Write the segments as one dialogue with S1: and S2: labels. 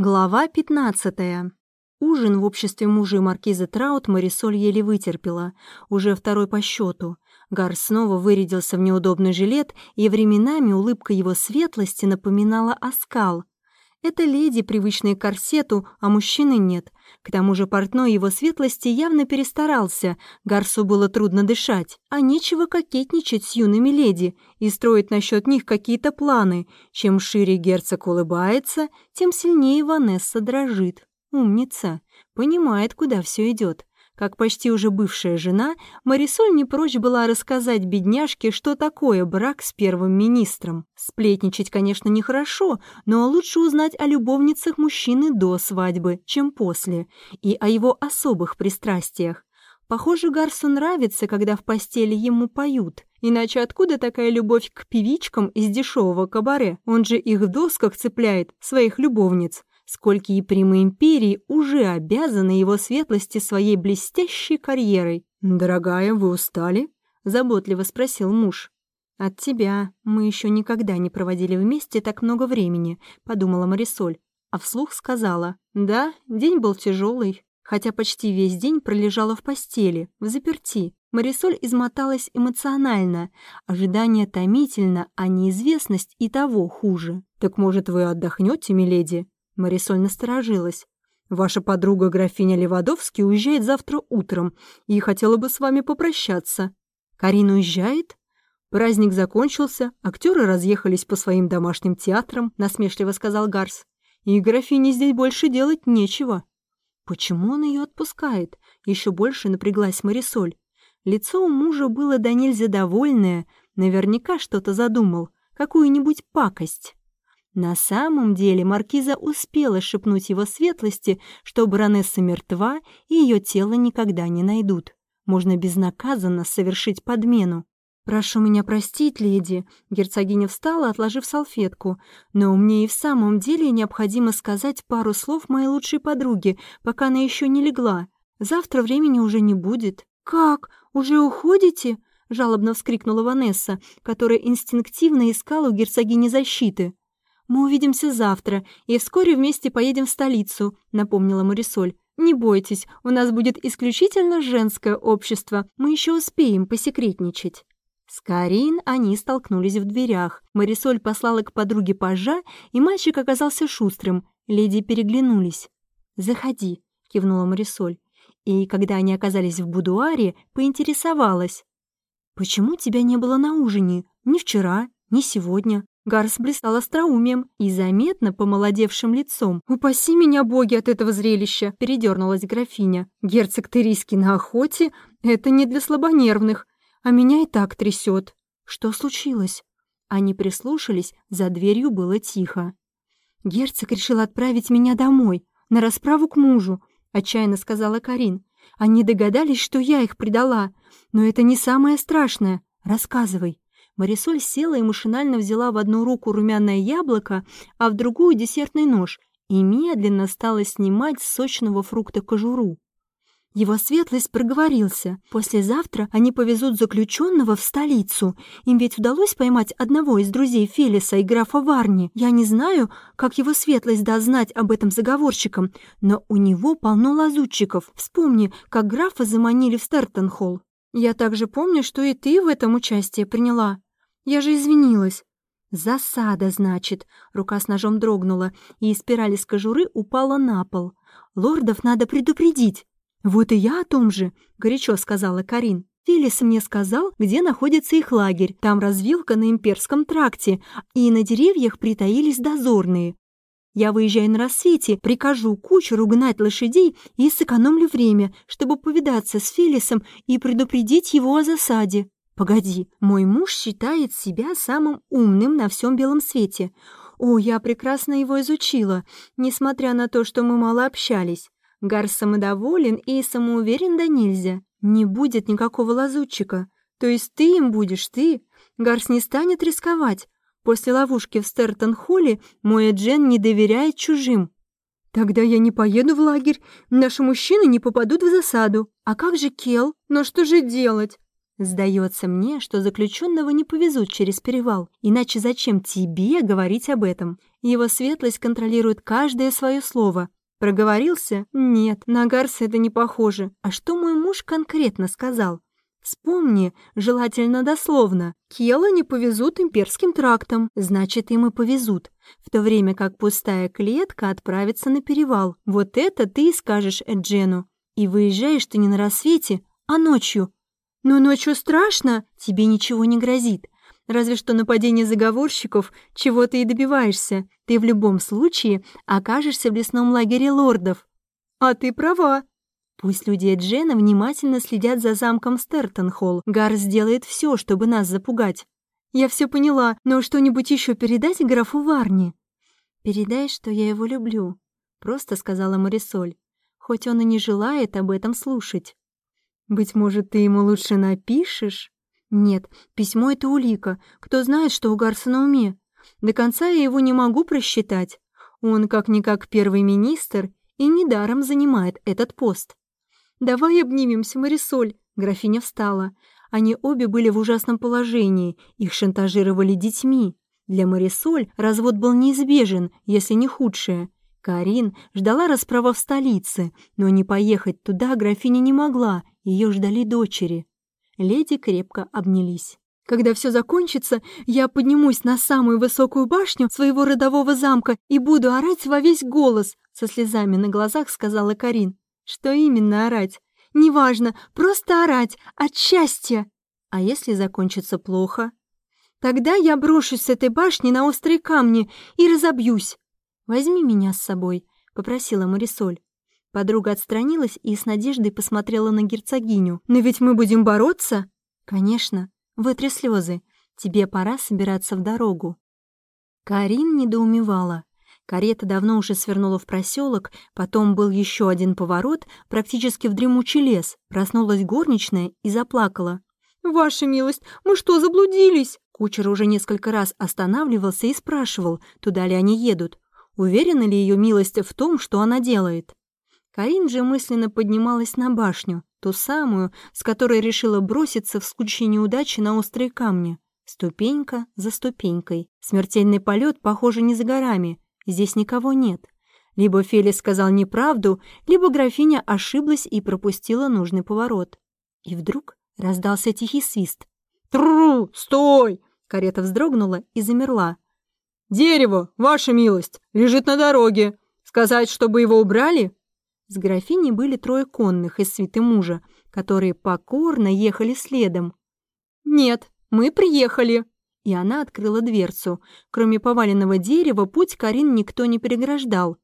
S1: Глава 15. Ужин в обществе мужа и маркизы Траут Марисоль еле вытерпела, уже второй по счету. Гар снова вырядился в неудобный жилет, и временами улыбка его светлости напоминала оскал. Это леди, привычные к корсету, а мужчины нет. К тому же портной его светлости явно перестарался, Гарсу было трудно дышать, а нечего кокетничать с юными леди и строить насчет них какие-то планы. Чем шире герцог улыбается, тем сильнее Ванесса дрожит. Умница, понимает, куда все идет. Как почти уже бывшая жена, Марисоль не прочь была рассказать бедняжке, что такое брак с первым министром. Сплетничать, конечно, нехорошо, но лучше узнать о любовницах мужчины до свадьбы, чем после, и о его особых пристрастиях. Похоже, Гарсу нравится, когда в постели ему поют. Иначе откуда такая любовь к певичкам из дешевого кабаре? Он же их в досках цепляет, своих любовниц сколько и примы империи уже обязаны его светлости своей блестящей карьерой. «Дорогая, вы устали?» — заботливо спросил муж. «От тебя. Мы еще никогда не проводили вместе так много времени», — подумала Марисоль. А вслух сказала. «Да, день был тяжелый, хотя почти весь день пролежала в постели, в заперти. Марисоль измоталась эмоционально. Ожидание томительно, а неизвестность и того хуже. «Так, может, вы отдохнете, миледи?» Марисоль насторожилась. «Ваша подруга графиня Левадовский уезжает завтра утром и хотела бы с вами попрощаться». «Карина уезжает?» «Праздник закончился, актеры разъехались по своим домашним театрам», — насмешливо сказал Гарс. «И графине здесь больше делать нечего». «Почему он ее отпускает?» Еще больше напряглась Марисоль. Лицо у мужа было до нельзя довольное, наверняка что-то задумал, какую-нибудь пакость. На самом деле маркиза успела шепнуть его светлости, что баронесса мертва и ее тело никогда не найдут. Можно безнаказанно совершить подмену. «Прошу меня простить, леди», — герцогиня встала, отложив салфетку, «но мне и в самом деле необходимо сказать пару слов моей лучшей подруге, пока она еще не легла. Завтра времени уже не будет». «Как? Уже уходите?» — жалобно вскрикнула Ванесса, которая инстинктивно искала у герцогини защиты. «Мы увидимся завтра и вскоре вместе поедем в столицу», — напомнила Марисоль. «Не бойтесь, у нас будет исключительно женское общество, мы еще успеем посекретничать». С Карин они столкнулись в дверях. Марисоль послала к подруге пажа, и мальчик оказался шустрым. Леди переглянулись. «Заходи», — кивнула Марисоль. И когда они оказались в будуаре, поинтересовалась. «Почему тебя не было на ужине? Ни вчера, ни сегодня?» Гарс блистал остроумием и заметно помолодевшим лицом. «Упаси меня, боги, от этого зрелища!» — передернулась графиня. «Герцог Терийский на охоте — это не для слабонервных, а меня и так трясет. Что случилось?» Они прислушались, за дверью было тихо. «Герцог решил отправить меня домой, на расправу к мужу», — отчаянно сказала Карин. «Они догадались, что я их предала, но это не самое страшное. Рассказывай». Марисоль села и машинально взяла в одну руку румяное яблоко, а в другую десертный нож и медленно стала снимать с сочного фрукта кожуру. Его светлость проговорился. Послезавтра они повезут заключенного в столицу. Им ведь удалось поймать одного из друзей Фелиса и графа Варни. Я не знаю, как его светлость даст знать об этом заговорщикам, но у него полно лазутчиков. Вспомни, как графа заманили в Стертенхолл. Я также помню, что и ты в этом участие приняла. Я же извинилась». «Засада, значит!» Рука с ножом дрогнула, и из спирали с кожуры упала на пол. «Лордов надо предупредить!» «Вот и я о том же!» — горячо сказала Карин. Фелис мне сказал, где находится их лагерь. Там развилка на имперском тракте, и на деревьях притаились дозорные. Я выезжаю на рассвете, прикажу кучеру гнать лошадей и сэкономлю время, чтобы повидаться с Фелисом и предупредить его о засаде. Погоди, мой муж считает себя самым умным на всем белом свете. О, я прекрасно его изучила, несмотря на то, что мы мало общались. Гарс самодоволен и самоуверен да нельзя. Не будет никакого лазутчика. То есть ты им будешь, ты. Гарс не станет рисковать. После ловушки в Стертон-Холле мой Джен не доверяет чужим. Тогда я не поеду в лагерь, наши мужчины не попадут в засаду. А как же Кел? Но что же делать? Сдается мне, что заключенного не повезут через перевал, иначе зачем тебе говорить об этом? Его светлость контролирует каждое свое слово. Проговорился? Нет, на Гарса это не похоже. А что мой муж конкретно сказал? Вспомни, желательно дословно. Кела не повезут имперским трактом, значит, им и повезут. В то время как пустая клетка отправится на перевал. Вот это ты и скажешь Эджену. И выезжаешь ты не на рассвете, а ночью. Но ночью страшно, тебе ничего не грозит. Разве что нападение заговорщиков, чего ты и добиваешься. Ты в любом случае окажешься в лесном лагере лордов. А ты права. Пусть люди Эджена внимательно следят за замком Стертонхолл. Гар сделает все, чтобы нас запугать. Я все поняла, но что-нибудь еще передать графу Варни? Передай, что я его люблю, просто сказала Марисоль, хоть он и не желает об этом слушать. Быть может, ты ему лучше напишешь? Нет, письмо — это улика. Кто знает, что у Гарса на уме? До конца я его не могу просчитать. Он как-никак первый министр и недаром занимает этот пост. «Давай обнимемся, Марисоль!» Графиня встала. Они обе были в ужасном положении, их шантажировали детьми. Для Марисоль развод был неизбежен, если не худшее. Карин ждала расправа в столице, но не поехать туда графиня не могла, ее ждали дочери. Леди крепко обнялись. «Когда все закончится, я поднимусь на самую высокую башню своего родового замка и буду орать во весь голос», со слезами на глазах сказала Карин. «Что именно орать? Неважно, просто орать, от счастья!» «А если закончится плохо?» «Тогда я брошусь с этой башни на острые камни и разобьюсь». «Возьми меня с собой», — попросила Марисоль. Подруга отстранилась и с надеждой посмотрела на герцогиню. «Но ведь мы будем бороться?» «Конечно. Вытри слезы. Тебе пора собираться в дорогу». Карин недоумевала. Карета давно уже свернула в проселок, потом был еще один поворот, практически в дремучий лес. Проснулась горничная и заплакала. «Ваша милость, мы что, заблудились?» Кучер уже несколько раз останавливался и спрашивал, туда ли они едут. Уверена ли ее милость в том, что она делает? Карин же мысленно поднималась на башню, ту самую, с которой решила броситься в случае неудачи на острые камни. Ступенька за ступенькой. Смертельный полет, похоже, не за горами. Здесь никого нет. Либо Фелис сказал неправду, либо графиня ошиблась и пропустила нужный поворот. И вдруг раздался тихий свист. «Тру! Стой!» Карета вздрогнула и замерла. «Дерево, ваша милость, лежит на дороге. Сказать, чтобы его убрали?» С графиней были трое конных из свиты мужа, которые покорно ехали следом. «Нет, мы приехали!» И она открыла дверцу. Кроме поваленного дерева, путь Карин никто не переграждал.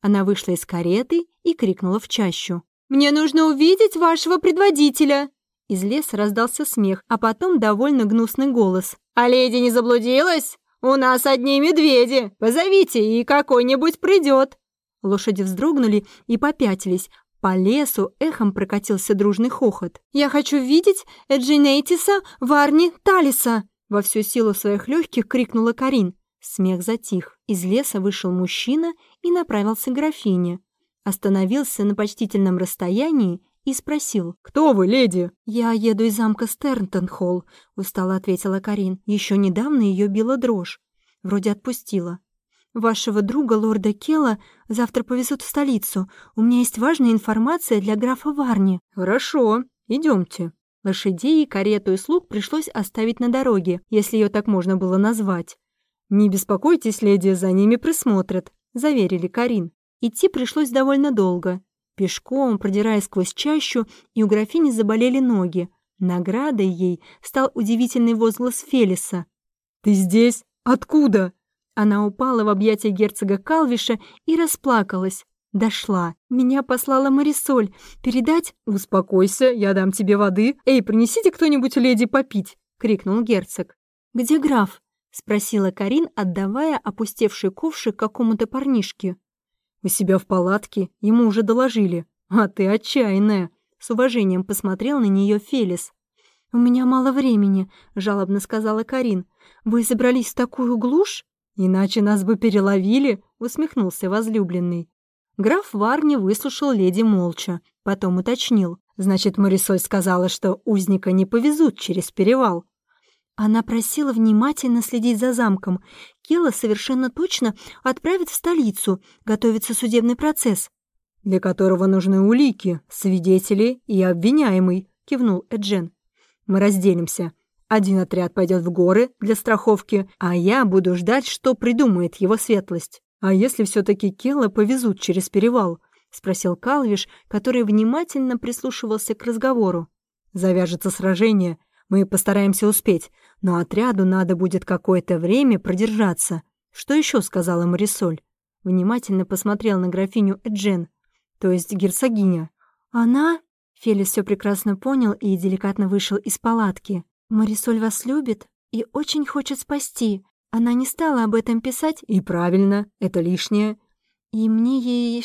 S1: Она вышла из кареты и крикнула в чащу. «Мне нужно увидеть вашего предводителя!» Из леса раздался смех, а потом довольно гнусный голос. «А леди не заблудилась? У нас одни медведи! Позовите, и какой-нибудь придет!» Лошади вздрогнули и попятились. По лесу эхом прокатился дружный хохот. «Я хочу видеть Эджинейтиса Варни Талиса!» Во всю силу своих легких крикнула Карин. Смех затих. Из леса вышел мужчина и направился к графине. Остановился на почтительном расстоянии и спросил. «Кто вы, леди?» «Я еду из замка Стернтон-Холл», — устало ответила Карин. Еще недавно ее била дрожь. Вроде отпустила. Вашего друга, лорда Кела, завтра повезут в столицу. У меня есть важная информация для графа Варни». «Хорошо, идемте». Лошадей, карету и слуг пришлось оставить на дороге, если ее так можно было назвать. «Не беспокойтесь, леди, за ними присмотрят», — заверили Карин. Идти пришлось довольно долго. Пешком, продираясь сквозь чащу, и у графини заболели ноги. Наградой ей стал удивительный возглас Фелиса. «Ты здесь? Откуда?» Она упала в объятия герцога Калвиша и расплакалась. Дошла. Меня послала Марисоль. Передать? Успокойся, я дам тебе воды. Эй, принесите кто-нибудь леди попить, крикнул герцог. Где граф? спросила Карин, отдавая опустевший ковшик какому-то парнишке. У себя в палатке, ему уже доложили. А ты отчаянная. С уважением посмотрел на нее Фелис. «У меня мало времени», — жалобно сказала Карин. «Вы забрались в такую глушь?» «Иначе нас бы переловили», — усмехнулся возлюбленный. Граф Варни выслушал леди молча, потом уточнил. «Значит, Марисоль сказала, что узника не повезут через перевал». Она просила внимательно следить за замком. Кела совершенно точно отправит в столицу, готовится судебный процесс.
S2: «Для которого нужны улики, свидетели и обвиняемый», — кивнул Эджен. «Мы разделимся. Один отряд пойдет в горы для страховки, а я буду ждать, что придумает его светлость. А если все-таки Келла повезут через перевал?» — спросил Калвиш, который внимательно прислушивался к разговору. «Завяжется сражение. Мы постараемся успеть, но отряду надо будет какое-то время продержаться. Что еще сказала Марисоль?» Внимательно посмотрел на графиню Эджен, то есть герцогиня.
S1: «Она?» Фелис все прекрасно понял и деликатно вышел из палатки. «Марисоль вас любит и очень хочет спасти. Она не стала об этом писать?»
S2: «И правильно, это лишнее».
S1: «И мне ей...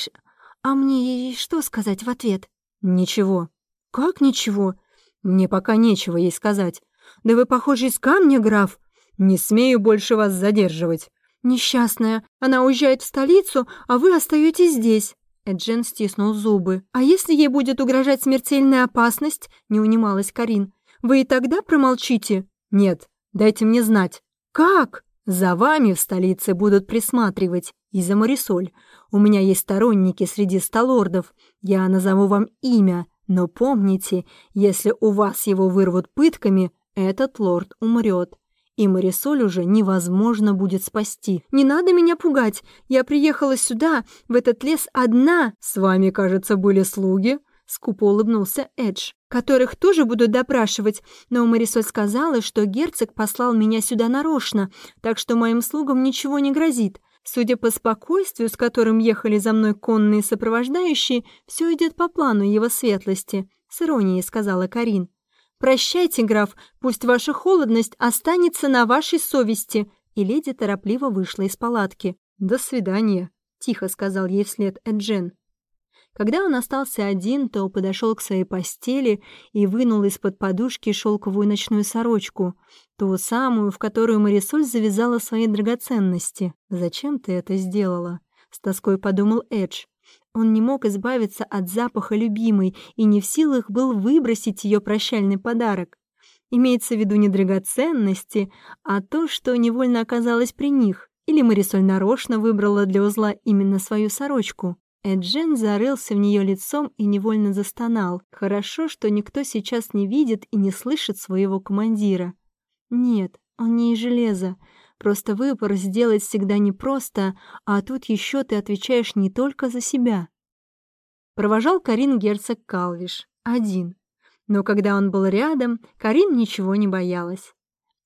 S1: А мне ей что сказать в ответ?»
S2: «Ничего».
S1: «Как ничего?»
S2: «Мне пока нечего ей сказать». «Да вы, похоже, из камня, граф. Не смею больше вас задерживать».
S1: «Несчастная. Она уезжает в столицу, а вы остаетесь здесь». Эджен стиснул зубы. «А если ей будет угрожать смертельная опасность?» — не унималась Карин. «Вы и тогда промолчите?»
S2: «Нет, дайте мне знать».
S1: «Как?»
S2: «За вами в столице будут присматривать. И за Марисоль. У меня есть сторонники среди столордов. Я назову вам имя, но помните, если у вас его вырвут пытками, этот лорд умрет. И Марисоль уже невозможно будет спасти.
S1: «Не надо меня пугать. Я приехала сюда, в этот лес одна.
S2: С вами, кажется, были слуги?»
S1: Скупо улыбнулся Эдж, которых тоже будут допрашивать, но Марисоль сказала, что герцог послал меня сюда нарочно, так что моим слугам ничего не грозит. Судя по спокойствию, с которым ехали за мной конные сопровождающие, все идет по плану его светлости», — с иронией сказала Карин. «Прощайте, граф, пусть ваша холодность останется на вашей совести», и леди торопливо вышла из палатки.
S2: «До свидания», — тихо сказал ей вслед Эджен.
S1: Когда он остался один, то подошел к своей постели и вынул из-под подушки шелковую ночную сорочку, ту самую, в которую Марисоль завязала свои драгоценности. «Зачем ты это сделала?» — с тоской подумал Эдж. Он не мог избавиться от запаха любимой и не в силах был выбросить ее прощальный подарок. Имеется в виду не драгоценности, а то, что невольно оказалось при них. Или Марисоль нарочно выбрала для узла именно свою сорочку. Эджен зарылся в нее лицом и невольно застонал. Хорошо, что никто сейчас не видит и не слышит своего командира. Нет, он не из железа. Просто выбор сделать всегда непросто, а тут еще ты отвечаешь не только за себя. Провожал Карин герцог Калвиш. Один. Но когда он был рядом, Карин ничего не боялась.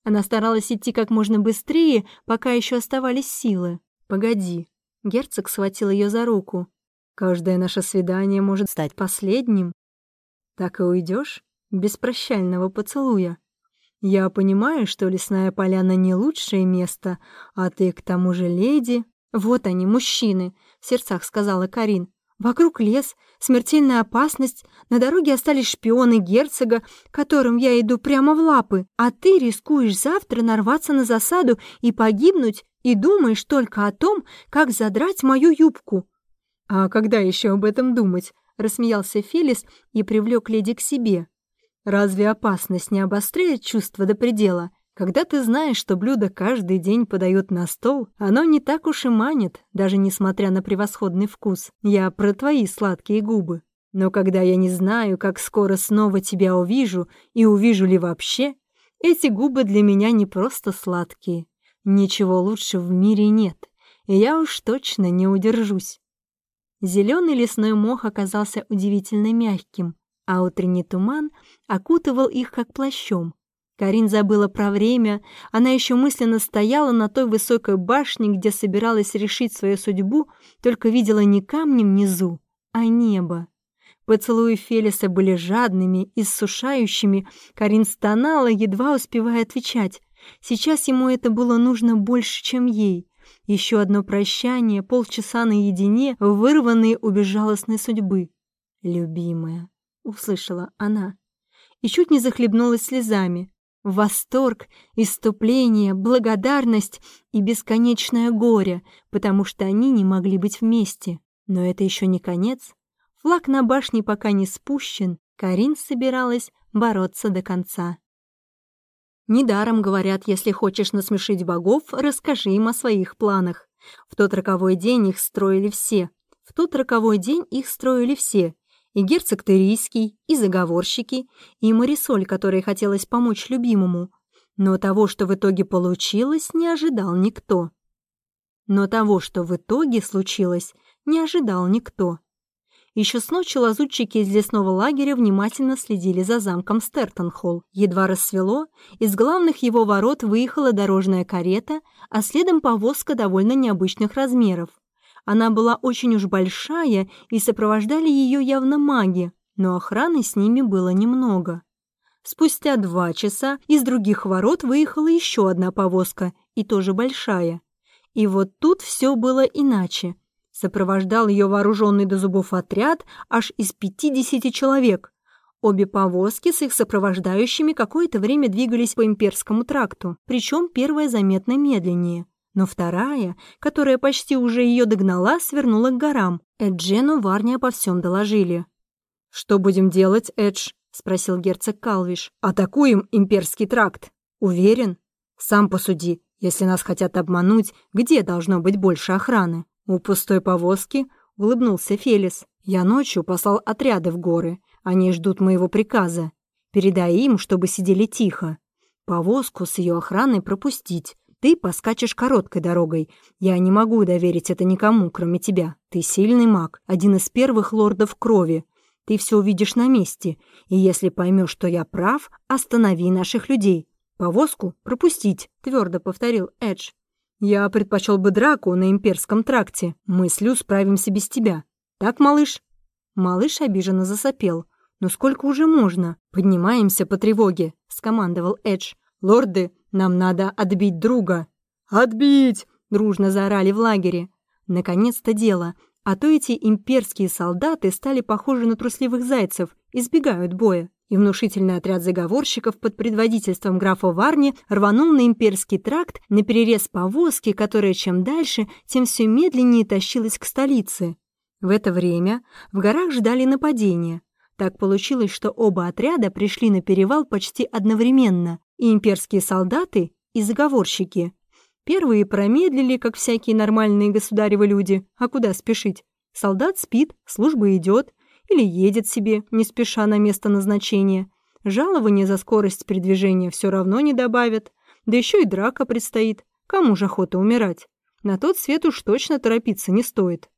S1: Она старалась идти как можно быстрее, пока еще оставались силы. «Погоди». Герцог схватил ее за руку. Каждое наше свидание может стать последним. Так и уйдешь без прощального поцелуя. Я понимаю, что лесная поляна не лучшее место, а ты к тому же леди. Вот они, мужчины, в сердцах сказала Карин. Вокруг лес, смертельная опасность, на дороге остались шпионы герцога, которым я иду прямо в лапы, а ты рискуешь завтра нарваться на засаду и погибнуть, и думаешь только о том, как задрать мою юбку.
S2: «А когда еще об этом думать?» — рассмеялся Фелис и привлек леди к себе. «Разве опасность не обостряет чувство до предела? Когда ты знаешь, что блюдо каждый день подают на стол, оно не так уж и манит, даже несмотря на превосходный вкус. Я про твои сладкие губы. Но когда я не знаю, как скоро снова тебя увижу и увижу ли вообще, эти губы для меня не просто сладкие. Ничего лучше в мире нет, и я уж точно не удержусь.
S1: Зеленый лесной мох оказался удивительно мягким, а утренний туман окутывал их как плащом. Карин забыла про время, она еще мысленно стояла на той высокой башне, где собиралась решить свою судьбу, только видела не камни внизу, а небо. Поцелуи Фелиса были жадными, иссушающими. Карин стонала, едва успевая отвечать. Сейчас ему это было нужно больше, чем ей. Еще одно прощание, полчаса наедине, вырванные у безжалостной судьбы. «Любимая», — услышала она, и чуть не захлебнулась слезами. Восторг, иступление, благодарность и бесконечное горе, потому что они не могли быть вместе. Но это еще не конец. Флаг на башне пока не спущен, Карин собиралась бороться до конца. Недаром говорят, если хочешь насмешить богов, расскажи им о своих планах. В тот роковой день их строили все. В тот роковой день их строили все. И герцог Терийский, и заговорщики, и Марисоль, которой хотелось помочь любимому. Но того, что в итоге получилось, не ожидал никто. Но того, что в итоге случилось, не ожидал никто. Еще с ночи лазутчики из лесного лагеря внимательно следили за замком Стертонхолл. Едва рассвело, из главных его ворот выехала дорожная карета, а следом повозка довольно необычных размеров. Она была очень уж большая, и сопровождали ее явно маги, но охраны с ними было немного. Спустя два часа из других ворот выехала еще одна повозка, и тоже большая. И вот тут все было иначе. Сопровождал ее вооруженный до зубов отряд аж из 50 человек. Обе повозки с их сопровождающими какое-то время двигались по имперскому тракту, причем первая заметно медленнее. Но вторая, которая почти уже ее догнала, свернула к горам. Эджену Варни обо всем доложили.
S2: «Что будем делать, Эдж?» — спросил герцог Калвиш. «Атакуем имперский тракт. Уверен? Сам посуди. Если нас хотят обмануть, где должно быть больше охраны?» «У пустой повозки?» — улыбнулся Фелис. «Я ночью послал отряды в горы. Они ждут моего приказа. Передай им, чтобы сидели тихо. Повозку с ее охраной пропустить. Ты поскачешь короткой дорогой. Я не могу доверить это никому, кроме тебя. Ты сильный маг, один из первых лордов крови. Ты все увидишь на месте. И если поймешь, что я прав, останови наших людей. Повозку пропустить», — твердо повторил Эдж. Я предпочел бы драку на имперском тракте. Мы с Лю справимся без тебя. Так, малыш?» Малыш обиженно засопел. «Ну сколько уже можно? Поднимаемся по тревоге», — скомандовал Эдж. «Лорды, нам надо отбить друга». «Отбить!» — дружно заорали в лагере. Наконец-то дело. А то эти имперские солдаты стали похожи на трусливых зайцев, избегают боя и внушительный отряд заговорщиков под предводительством графа Варни рванул на имперский тракт на перерез повозки, которая чем дальше, тем все медленнее тащилась к столице. В это время в горах ждали нападения. Так получилось, что оба отряда пришли на перевал почти одновременно, и имперские солдаты, и заговорщики. Первые промедлили, как всякие нормальные государевы люди, а куда спешить? Солдат спит, служба идет, или едет себе, не спеша на место назначения. Жалование за скорость передвижения все равно не добавят. Да еще и драка предстоит. Кому же охота умирать? На тот свет уж точно торопиться не стоит.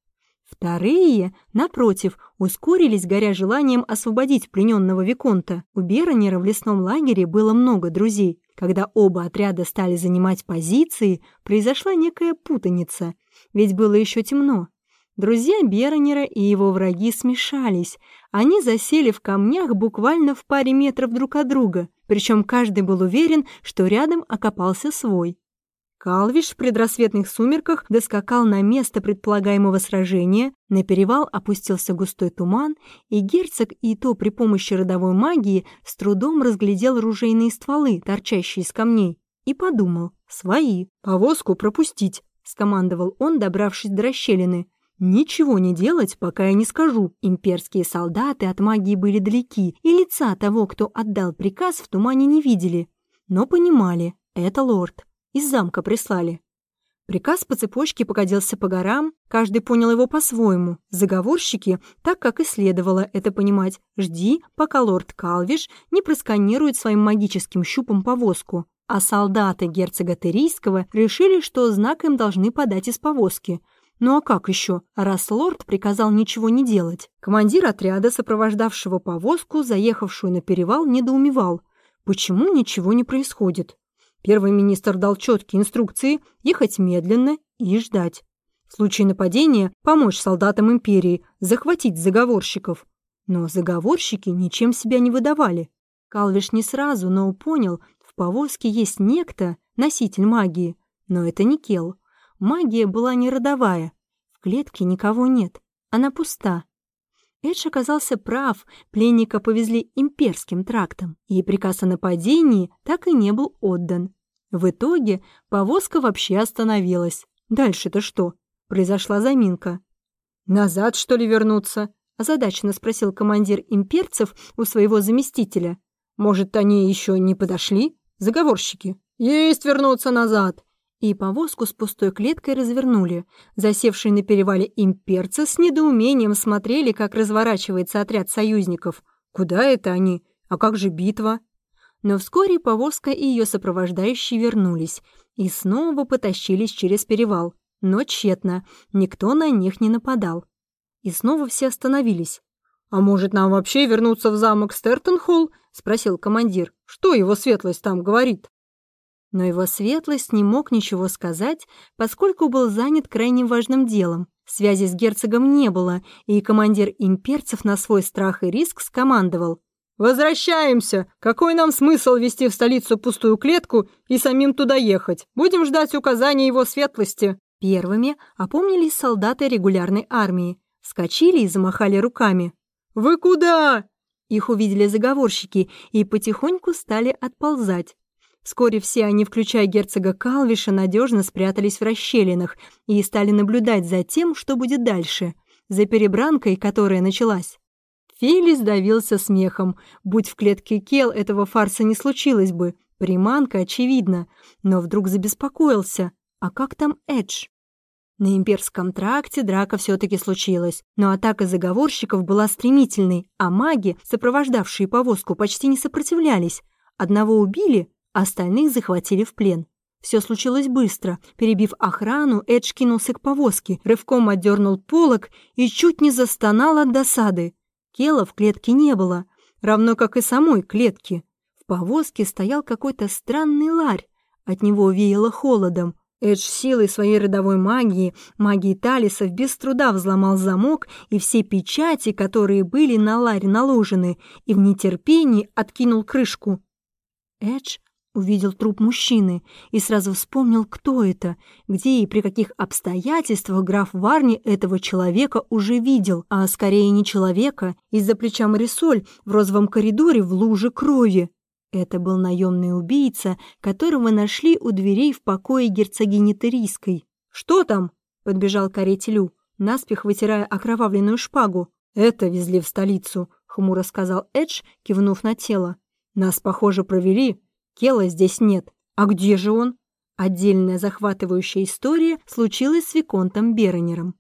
S2: Вторые, напротив, ускорились, горя желанием освободить плененного Виконта. У Беронера в лесном лагере было много друзей. Когда оба отряда стали занимать позиции, произошла некая путаница. Ведь было еще темно. Друзья Бернера и его враги смешались. Они засели в камнях буквально в паре метров друг от друга, причем каждый был уверен, что рядом окопался свой. Калвиш в предрассветных сумерках доскакал на место предполагаемого сражения, на перевал опустился густой туман, и герцог и то при помощи родовой магии с трудом разглядел ружейные стволы, торчащие из камней, и подумал «Свои, повозку пропустить», — скомандовал он, добравшись до расщелины. Ничего не делать, пока я не скажу. Имперские солдаты от магии были далеки, и лица того, кто отдал приказ, в тумане не видели. Но понимали, это лорд. Из замка прислали. Приказ по цепочке покатился по горам, каждый понял его по-своему. Заговорщики, так как и следовало это понимать, жди, пока лорд Калвиш не просканирует своим магическим щупом повозку. А солдаты герцога Терийского решили, что знак им должны подать из повозки – ну а как еще, раз лорд приказал ничего не делать? Командир отряда, сопровождавшего повозку, заехавшую на перевал, недоумевал. Почему ничего не происходит? Первый министр дал четкие инструкции ехать медленно и ждать. В случае нападения помочь солдатам империи, захватить заговорщиков. Но заговорщики ничем себя не выдавали. Калвиш не сразу, но понял, в повозке есть некто, носитель магии, но это не Кел. Магия была не родовая. В клетке никого нет. Она пуста. Эдж оказался прав, пленника повезли имперским трактом, и приказ о нападении так и не был отдан. В итоге повозка вообще остановилась. Дальше-то что? Произошла заминка. «Назад, что ли, вернуться?» – озадаченно спросил командир имперцев у своего заместителя. «Может, они еще не подошли?» заговорщики. Есть вернуться назад!»
S1: И повозку с пустой клеткой развернули. Засевшие на перевале имперцы с недоумением смотрели, как разворачивается отряд союзников. Куда это они? А как же битва? Но вскоре повозка и ее сопровождающие вернулись и снова потащились через перевал. Но тщетно, никто на них не нападал. И снова все остановились.
S2: «А может, нам вообще вернуться в замок Стертенхолл?» — спросил командир. «Что его светлость там говорит?»
S1: Но его светлость не мог ничего сказать, поскольку был занят крайне важным делом. Связи с герцогом не было, и командир имперцев на свой страх и риск скомандовал.
S2: «Возвращаемся! Какой нам смысл вести в столицу пустую клетку и самим туда ехать? Будем ждать указаний его светлости!»
S1: Первыми опомнились солдаты регулярной армии, вскочили и замахали руками.
S2: «Вы куда?»
S1: Их увидели заговорщики и потихоньку стали отползать. Вскоре все они, включая герцога Калвиша, надежно спрятались в расщелинах и стали наблюдать за тем, что будет дальше, за перебранкой, которая началась. Фелис давился смехом. Будь в клетке Кел, этого фарса не случилось бы. Приманка, очевидно. Но вдруг забеспокоился. А как там Эдж? На имперском тракте драка все-таки случилась, но атака заговорщиков была стремительной, а маги, сопровождавшие повозку, почти не сопротивлялись. Одного убили, Остальных захватили в плен. Все случилось быстро. Перебив охрану, Эдж кинулся к повозке, рывком отдернул полок и чуть не застонал от досады. Кела в клетке не было, равно как и самой клетки. В повозке стоял какой-то странный ларь. От него веяло холодом. Эдж силой своей родовой магии, магии Талисов, без труда взломал замок и все печати, которые были на ларь наложены, и в нетерпении откинул крышку. Эдж Увидел труп мужчины и сразу вспомнил, кто это, где и при каких обстоятельствах граф Варни этого человека уже видел, а скорее не человека, из-за плеча Марисоль в розовом коридоре в луже крови. Это был наемный убийца, которого нашли у дверей в покое герцогини Терийской. «Что там?» — подбежал к карете наспех вытирая окровавленную шпагу. «Это везли в столицу», — хмуро сказал Эдж, кивнув на тело. «Нас, похоже, провели, Кела здесь нет. А где же он? Отдельная захватывающая история случилась с Виконтом Беронером.